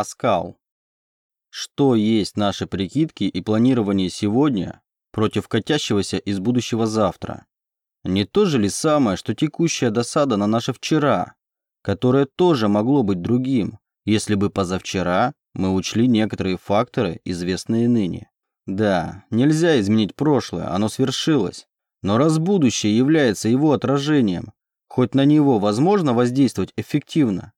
Аскал. Что есть наши прикидки и планирование сегодня против катящегося из будущего завтра? Не то же ли самое, что текущая досада на наше вчера, которое тоже могло быть другим, если бы позавчера мы учли некоторые факторы, известные ныне? Да, нельзя изменить прошлое, оно свершилось. Но раз будущее является его отражением, хоть на него возможно воздействовать эффективно.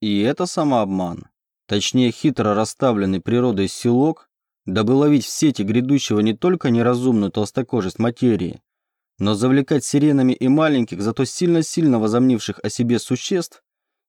И это самообман. Точнее, хитро расставленный природой силок, дабы ловить в сети грядущего не только неразумную толстокожесть материи, но завлекать сиренами и маленьких, зато сильно-сильно возомнивших о себе существ,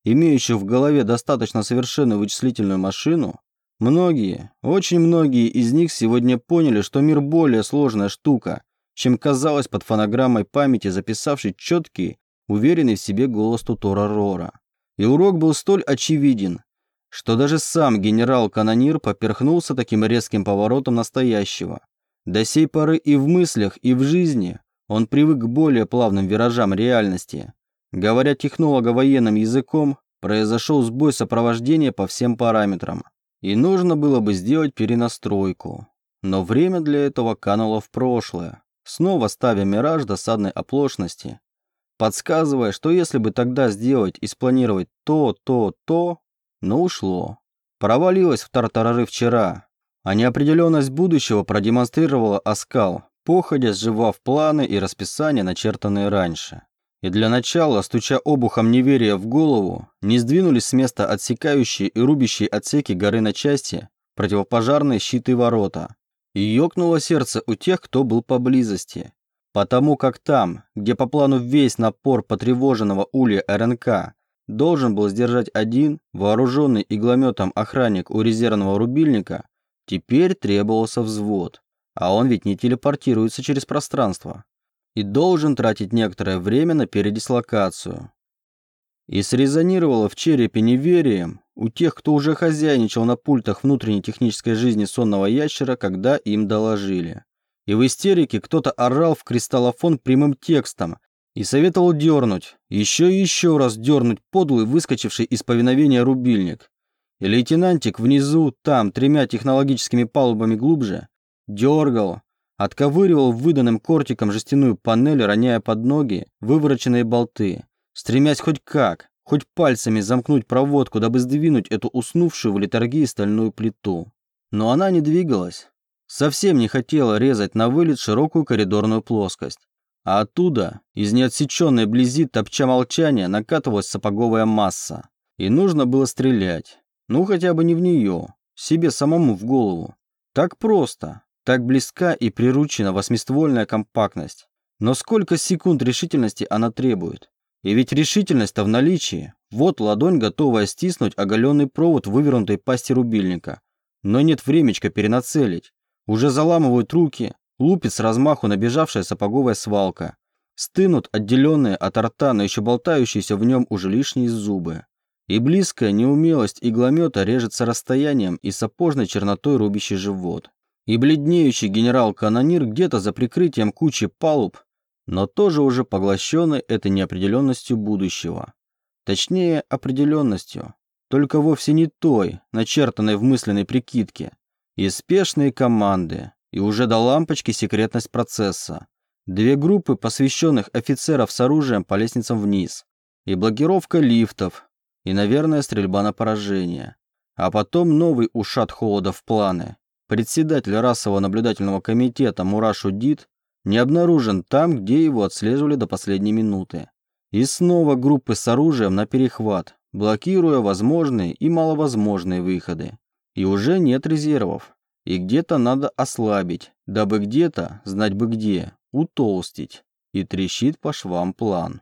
имеющих в голове достаточно совершенную вычислительную машину, многие, очень многие из них сегодня поняли, что мир более сложная штука, чем казалось под фонограммой памяти, записавший четкий, уверенный в себе голос Тутора Рора. И урок был столь очевиден, что даже сам генерал-канонир поперхнулся таким резким поворотом настоящего. До сей поры и в мыслях, и в жизни он привык к более плавным виражам реальности. Говоря технолого-военным языком, произошел сбой сопровождения по всем параметрам. И нужно было бы сделать перенастройку. Но время для этого кануло в прошлое снова ставя мираж досадной оплошности, подсказывая, что если бы тогда сделать и спланировать то, то, то, но ушло. Провалилось в тартарары вчера, а неопределенность будущего продемонстрировала оскал, походя сживав планы и расписания, начертанные раньше. И для начала, стуча обухом неверия в голову, не сдвинулись с места отсекающие и рубящие отсеки горы на части противопожарные щиты ворота, и ёкнуло сердце у тех, кто был поблизости. Потому как там, где по плану весь напор потревоженного улья РНК должен был сдержать один, вооруженный иглометом охранник у резервного рубильника, теперь требовался взвод. А он ведь не телепортируется через пространство. И должен тратить некоторое время на передислокацию. И срезонировало в черепе неверием, у тех, кто уже хозяйничал на пультах внутренней технической жизни сонного ящера, когда им доложили. И в истерике кто-то орал в кристаллофон прямым текстом и советовал дернуть, еще и еще раз дернуть подлый, выскочивший из повиновения рубильник. И лейтенантик внизу, там, тремя технологическими палубами глубже, дергал, отковыривал выданным кортиком жестяную панель, роняя под ноги вывороченные болты, стремясь хоть как, хоть пальцами замкнуть проводку, дабы сдвинуть эту уснувшую в литургии стальную плиту. Но она не двигалась. Совсем не хотела резать на вылет широкую коридорную плоскость. А оттуда, из неотсеченной близи топча молчания, накатывалась сапоговая масса. И нужно было стрелять. Ну, хотя бы не в нее, себе самому в голову. Так просто, так близка и приручена восьмиствольная компактность. Но сколько секунд решительности она требует? И ведь решительность-то в наличии. Вот ладонь, готовая стиснуть оголенный провод вывернутой пасти рубильника. Но нет времечка перенацелить. Уже заламывают руки, лупит с размаху набежавшая сапоговая свалка. Стынут отделенные от рта, но еще болтающиеся в нем уже лишние зубы. И близкая неумелость игломета режется расстоянием и сапожной чернотой рубящий живот. И бледнеющий генерал-канонир где-то за прикрытием кучи палуб но тоже уже поглощенный этой неопределенностью будущего. Точнее, определенностью, только вовсе не той, начертанной в мысленной прикидке. И спешные команды, и уже до лампочки секретность процесса. Две группы посвященных офицеров с оружием по лестницам вниз. И блокировка лифтов, и, наверное, стрельба на поражение. А потом новый ушат холода в планы. Председатель расового наблюдательного комитета Мурашу Дид не обнаружен там, где его отслеживали до последней минуты. И снова группы с оружием на перехват, блокируя возможные и маловозможные выходы. И уже нет резервов. И где-то надо ослабить, дабы где-то, знать бы где, утолстить. И трещит по швам план.